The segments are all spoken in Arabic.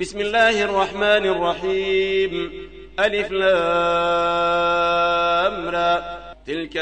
بسم الله الرحمن الرحيم. ألف لامرى تلك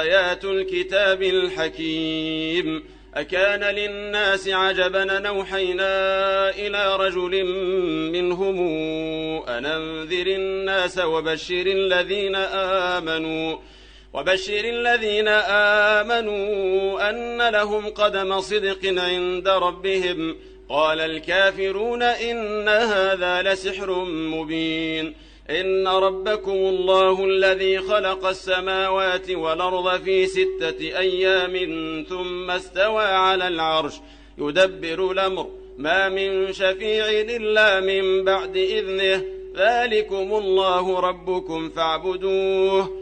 آيات الكتاب الحكيم. أكان للناس عجبا نوحينا إلى رجل منهم أننذر الناس وبشر الذين آمنوا. وبشر الذين آمنوا أن لهم قدم صدق عند ربهم. قال الكافرون إن هذا لسحر مبين إن ربكم الله الذي خلق السماوات والأرض في ستة أيام ثم استوى على العرش يدبر الأمر ما من شفيع إلا من بعد إذنه ذلكم الله ربكم فاعبدوه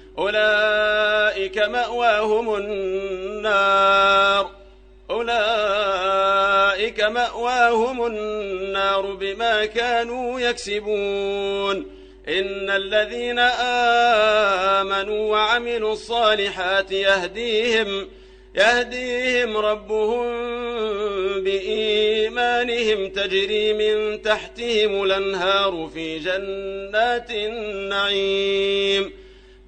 أولئك مأواهم النار. أولئك مأواهم النار بما كانوا يكسبون. إن الذين آمنوا وعملوا الصالحات يهديهم يهديهم ربهم بإيمانهم. تجري من تحتهم الأنهار في جنات النعيم.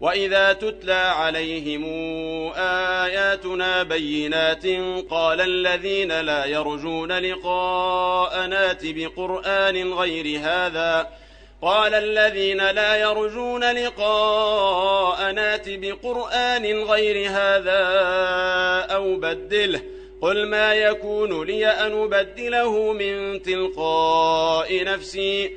وإذا تتلى عليهم آياتنا بينات قال الذين لا يرجون لقاء نات بقرآن غير هذا قال الذين لا يرجون لقاء نات بقرآن غير هذا أو بدله قل ما يكون لي أن أبدله من تلقاء نفسي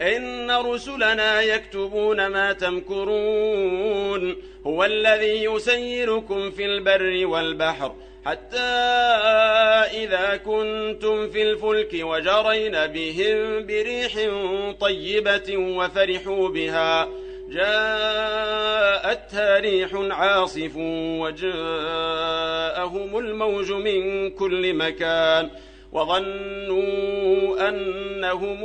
إن رسلنا يكتبون ما تمكرون. هو الذي يسيركم في البر والبحر حتى إذا كنتم في الفلك وجرين بهم بريح طيبة وفرحوا بها. جاءتها ريح عاصف وجاءهم الموج من كل مكان. وظنوا أنهم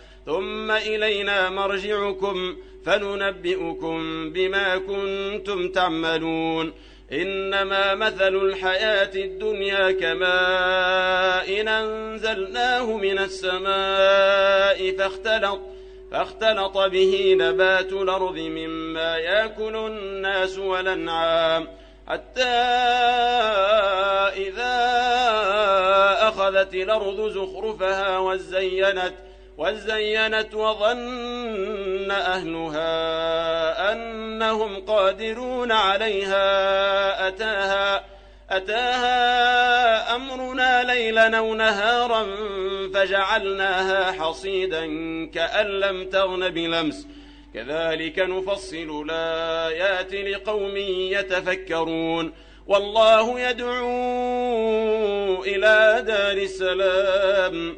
ثم إلينا مرجعكم فننبئكم بما كنتم تعملون. إنما مثل الحياة الدنيا كماء أنزلناه من السماء فاختلط فاختلط به نبات الأرض مما يأكل الناس والأنعام. حتى إذا أخذت الأرض زخرفها وزينت وزينت وظن أهلها أنهم قادرون عليها. أتاها أتاها أمرنا ليلا أو نهارا فجعلناها حصيدا كأن لم تغن بلمس. كذلك نفصل الآيات لقوم يتفكرون. والله يدعو إلى دار السلام.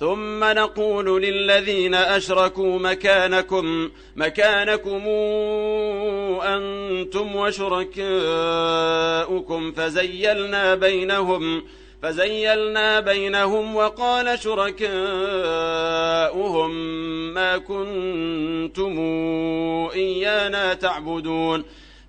ثم نقول للذين أشركوا مكانكم مكانكم أنتم وشركاؤكم فزيلنا بينهم فزيلنا بينهم وقال شركاؤهم ما كنتم إيانا تعبدون.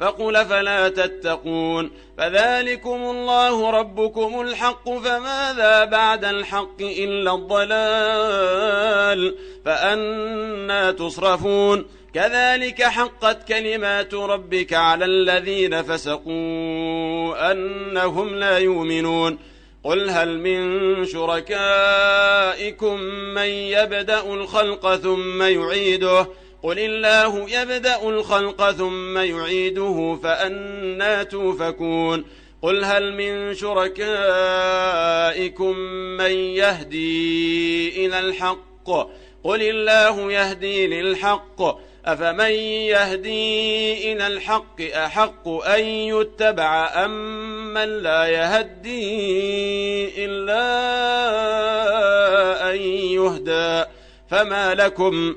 فقل فلا تتقون فذلكم الله ربكم الحق فماذا بعد الحق إلا الضلال فأنا تصرفون كذلك حقت كلمات ربك على الذين فسقوا أنهم لا يؤمنون قل هل من شركائكم من يبدأ الخلق ثم يعيده قل الله يبدأ الخلق ثم يعيده فأنا توفكون قل هل من شركائكم من يهدي إلى الحق؟ قل الله يهدي للحق. أفمن يهدي إلى الحق أحق أن يتبع أم من لا يهدي إلا أن يهدى؟ فما لكم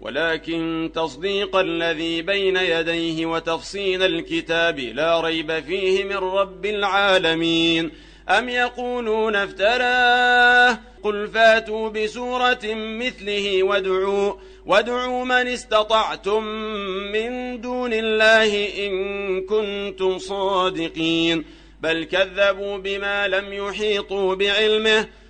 ولكن تصديق الذي بين يديه وتفصيل الكتاب لا ريب فيه من رب العالمين. أم يقولون افتراه؟ قل فاتوا بسورة مثله وادعوا وادعوا من استطعتم من دون الله إن كنتم صادقين. بل كذبوا بما لم يحيطوا بعلمه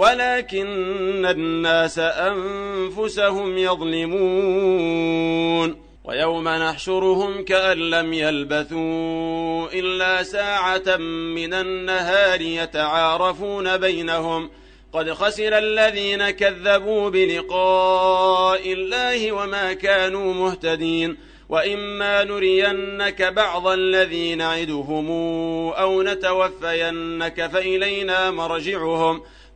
ولكن الناس أنفسهم يظلمون. ويوم نحشرهم كأن لم يلبثوا إلا ساعة من النهار يتعارفون بينهم. قد خسر الذين كذبوا بلقاء الله وما كانوا مهتدين. وإما نرينك بعض الذي نعدهم أو نتوفينك فإلينا مرجعهم.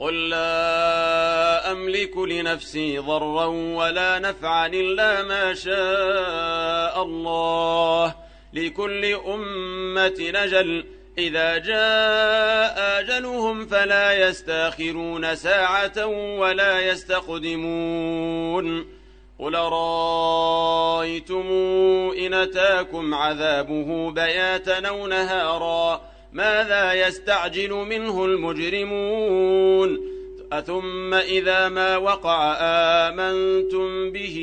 قل لا أملك لنفسي ضرا ولا نفعا إلا ما شاء الله. لكل أمة نجل. إذا جاء أجلهم فلا يستأخرون ساعة ولا يستقدمون. قل رأيتم إن أتاكم عذابه بياتا أو نهارا؟ ماذا يستعجل منه المجرمون؟ أثم إذا ما وقع آمنتم به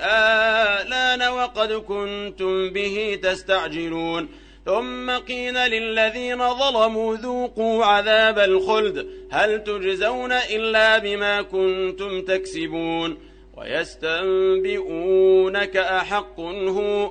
آلان وقد كنتم به تستعجلون؟ ثم قيل للذين ظلموا ذوقوا عذاب الخلد هل تجزون إلا بما كنتم تكسبون؟ ويستنبئونك أحق هو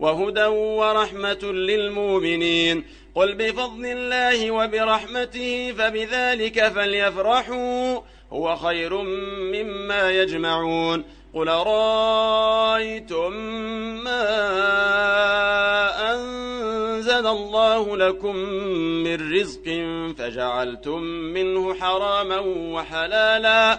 وهدى ورحمة للمؤمنين. قل بفضل الله وبرحمته فبذلك فليفرحوا هو خير مما يجمعون. قل رأيتم ما أنزل الله لكم من رزق فجعلتم منه حراما وحلالا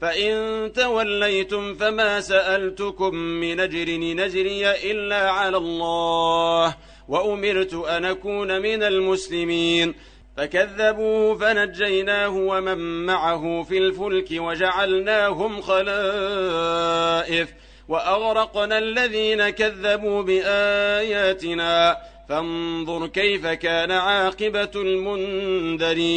فإن توليتم فما سألتكم من أجر نجري إلا على الله وأمرت أن أكون من المسلمين فكذبوه فنجيناه ومن معه في الفلك وجعلناهم خلائف وأغرقنا الذين كذبوا بآياتنا فانظر كيف كان عاقبة المنذرين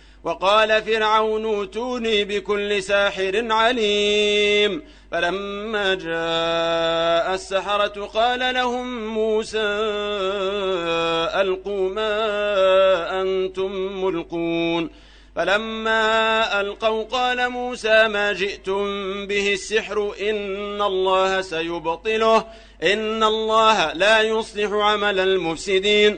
وقال فرعون اوتوني بكل ساحر عليم. فلما جاء السحرة قال لهم موسى ألقوا ما أنتم ملقون. فلما ألقوا قال موسى ما جئتم به السحر إن الله سيبطله إن الله لا يصلح عمل المفسدين.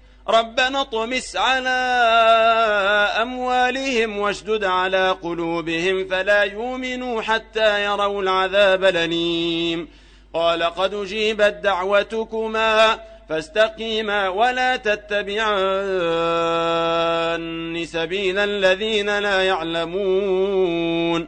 ربنا اطمس على أموالهم واشدد على قلوبهم فلا يؤمنوا حتى يروا العذاب لليم قال قد جيبت دعوتكما فاستقيما ولا تتبعان سبيل الذين لا يعلمون.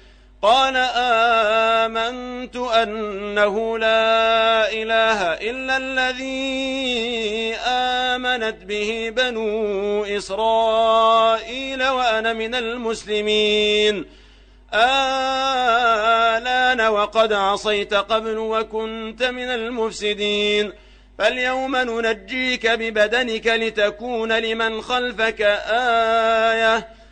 قال آمنت أنه لا إله إلا الذي آمنت به بنو إسرائيل وأنا من المسلمين. آلان وقد عصيت قبل وكنت من المفسدين. فاليوم ننجيك ببدنك لتكون لمن خلفك آيةً.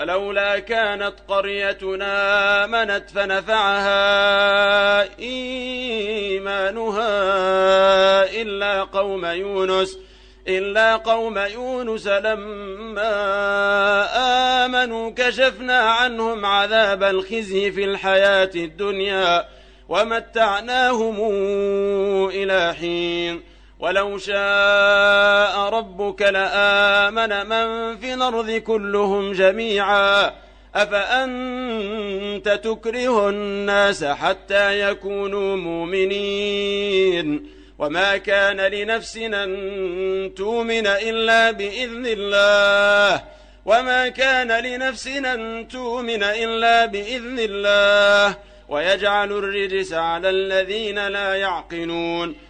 فلولا كانت قريتنا آمنت فنفعها إيمانها إلا قوم يونس إلا قوم يونس لما آمنوا كشفنا عنهم عذاب الخزي في الحياة الدنيا ومتعناهم إلى حين. ولو شاء ربك لآمن من في الأرض كلهم جميعا. أفأنت تكره الناس حتى يكونوا مؤمنين؟ وما كان لنفس أن تؤمن إلا بإذن الله. وما كان لنفس أن تؤمن إلا بإذن الله. ويجعل الرجس على الذين لا يعقلون.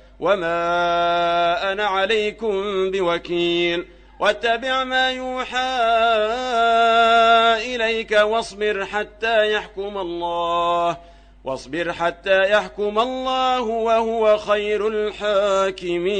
وما أنا عليكم بوكيل واتبع ما يوحى إليك واصبر حتى يحكم الله واصبر حتى يحكم الله وهو خير الحاكمين